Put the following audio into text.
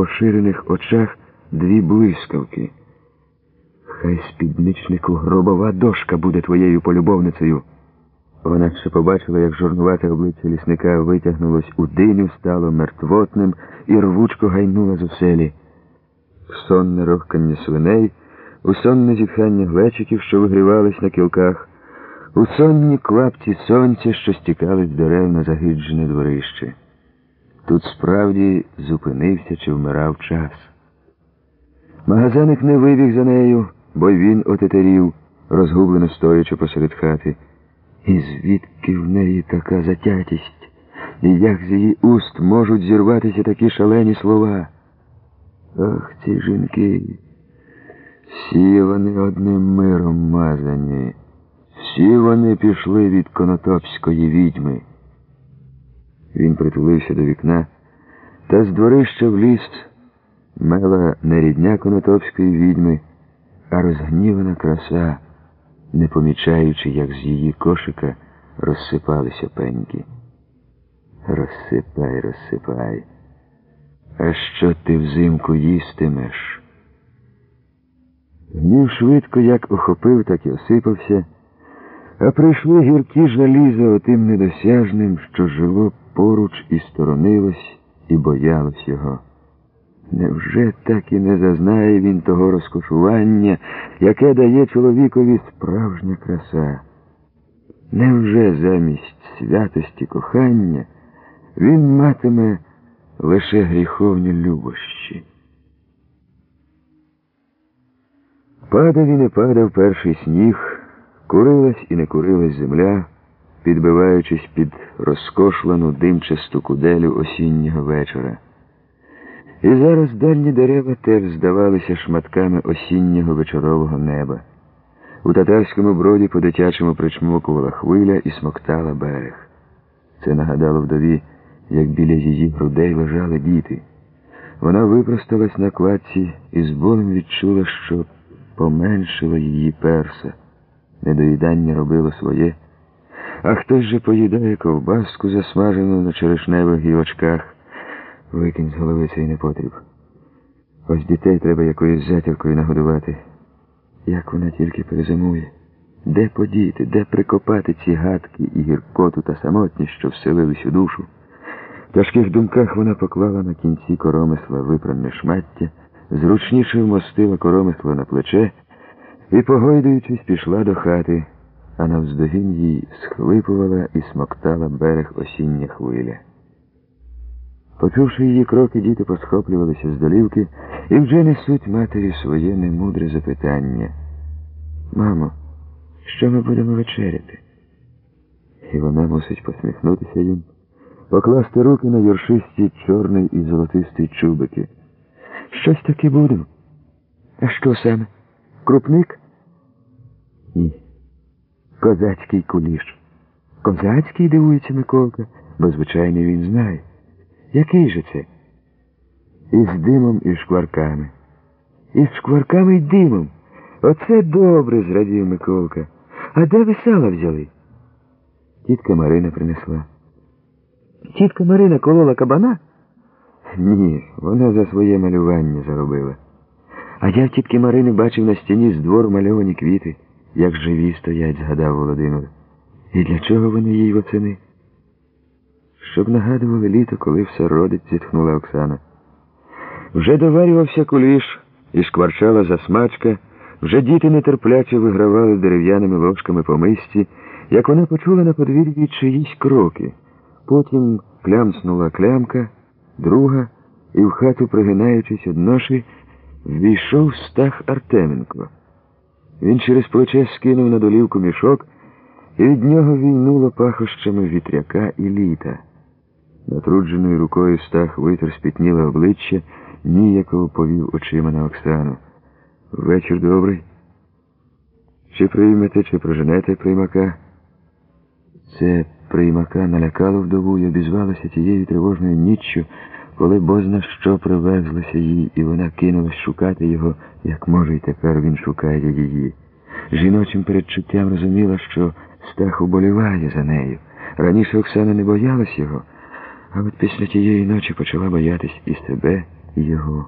поширених очах дві блискавки. Хай спідничнику гробова дошка буде твоєю полюбовницею. Вона ще побачила, як жорнувате обличчя лісника витягнулось у диню, стало мертвотним і рвучко гайнула з оселі. Сонне рохкання свиней, у сонне зітхання глечиків, що вигрівались на кілках, у сонні клапці сонця, що стікали з дерев на загиджене дворище. Тут справді зупинився чи вмирав час. Магазаник не вибіг за нею, бо він отетерів, розгублено стоячи посеред хати. І звідки в неї така затятість? І як з її уст можуть зірватися такі шалені слова? Ах, ці жінки, всі вони одним миром мазані, всі вони пішли від конотопської відьми. Він притулився до вікна, та з дворища в ліс мела не рідня конотопської відьми, а розгнівана краса, не помічаючи, як з її кошика розсипалися пеньки. Розсипай, розсипай. А що ти взимку їстимеш? Гнів швидко як охопив, так і осипався, а прийшли гіркі жалі за отим недосяжним, що жило поруч і сторонилось, і боялось його. Невже так і не зазнає він того розкошування, яке дає чоловікові справжня краса? Невже замість святості кохання він матиме лише гріховні любощі? Падав і не падав перший сніг, курилась і не курилась земля, підбиваючись під розкошлену димчасту куделю осіннього вечора. І зараз дальні дерева теж здавалися шматками осіннього вечорового неба. У татарському броді по дитячому причмокувала хвиля і смоктала берег. Це нагадало вдові, як біля її грудей лежали діти. Вона випросталась на кладці і з болем відчула, що поменшило її перса. Недоїдання робило своє, а хтось же поїдає ковбаску, засмажену на черешневих гілочках. Викинь з голови цей непотріб. Ось дітей треба якоюсь затіркою нагодувати. Як вона тільки перезимує. Де подіти, де прикопати ці гадки і гіркоту та самотність, що вселились у душу? В тяжких думках вона поклала на кінці коромисла випране шмаття, зручніше вмостила коромисло на плече і, погойдуючись, пішла до хати, а навздогін їй схлипувала і смоктала берег осіння хвиля. Почувши її кроки, діти посхоплювалися з долівки і вже несуть матері своє немудре запитання. Мамо, що ми будемо вечеряти? І вона мусить посміхнутися їм, покласти руки на юршисті чорний і золотистий чубики. Щось таке будемо. А що саме? Крупник? Ні. Козацький куліш. Козацький, дивується Миколка, бо, звичайно, він знає. Який же це? Із димом і шкварками. Із шкварками й димом. Оце добре, зрадів Миколка. А де ви сала взяли? Тітка Марина принесла. Тітка Марина колола кабана? Ні, вона за своє малювання заробила. А я в тітки Марини бачив на стіні з двору мальовані квіти, як живі стоять, згадав Володимир. І для чого вони їй восени? Щоб нагадували літо, коли все родить, зітхнула Оксана. Вже доварювався куліш і шкварчала засмачка, вже діти нетерпляче вигравали дерев'яними ложками по мисці, як вона почула на подвір'ї чиїсь кроки. Потім клямснула клямка, друга, і в хату, пригинаючись одноші, ввійшов стах Артеменко. Він через плече скинув на долівку мішок, і від нього війнуло пахощами вітряка і літа. Натрудженою рукою стах витер спітніле обличчя, ніяково повів очима на Оксану. Вечір добрий. Чи приймете, чи проженете приймака? Це приймака налякало вдову і обізвалося тією тривожною ніччю, коли бозна що привезлося їй, і вона кинулась шукати його, як може, й тепер він шукає її. Жіночим передчуттям розуміла, що стах уболіває за нею. Раніше Оксана не боялась його. А от після тієї ночі почала боятись і себе, і його.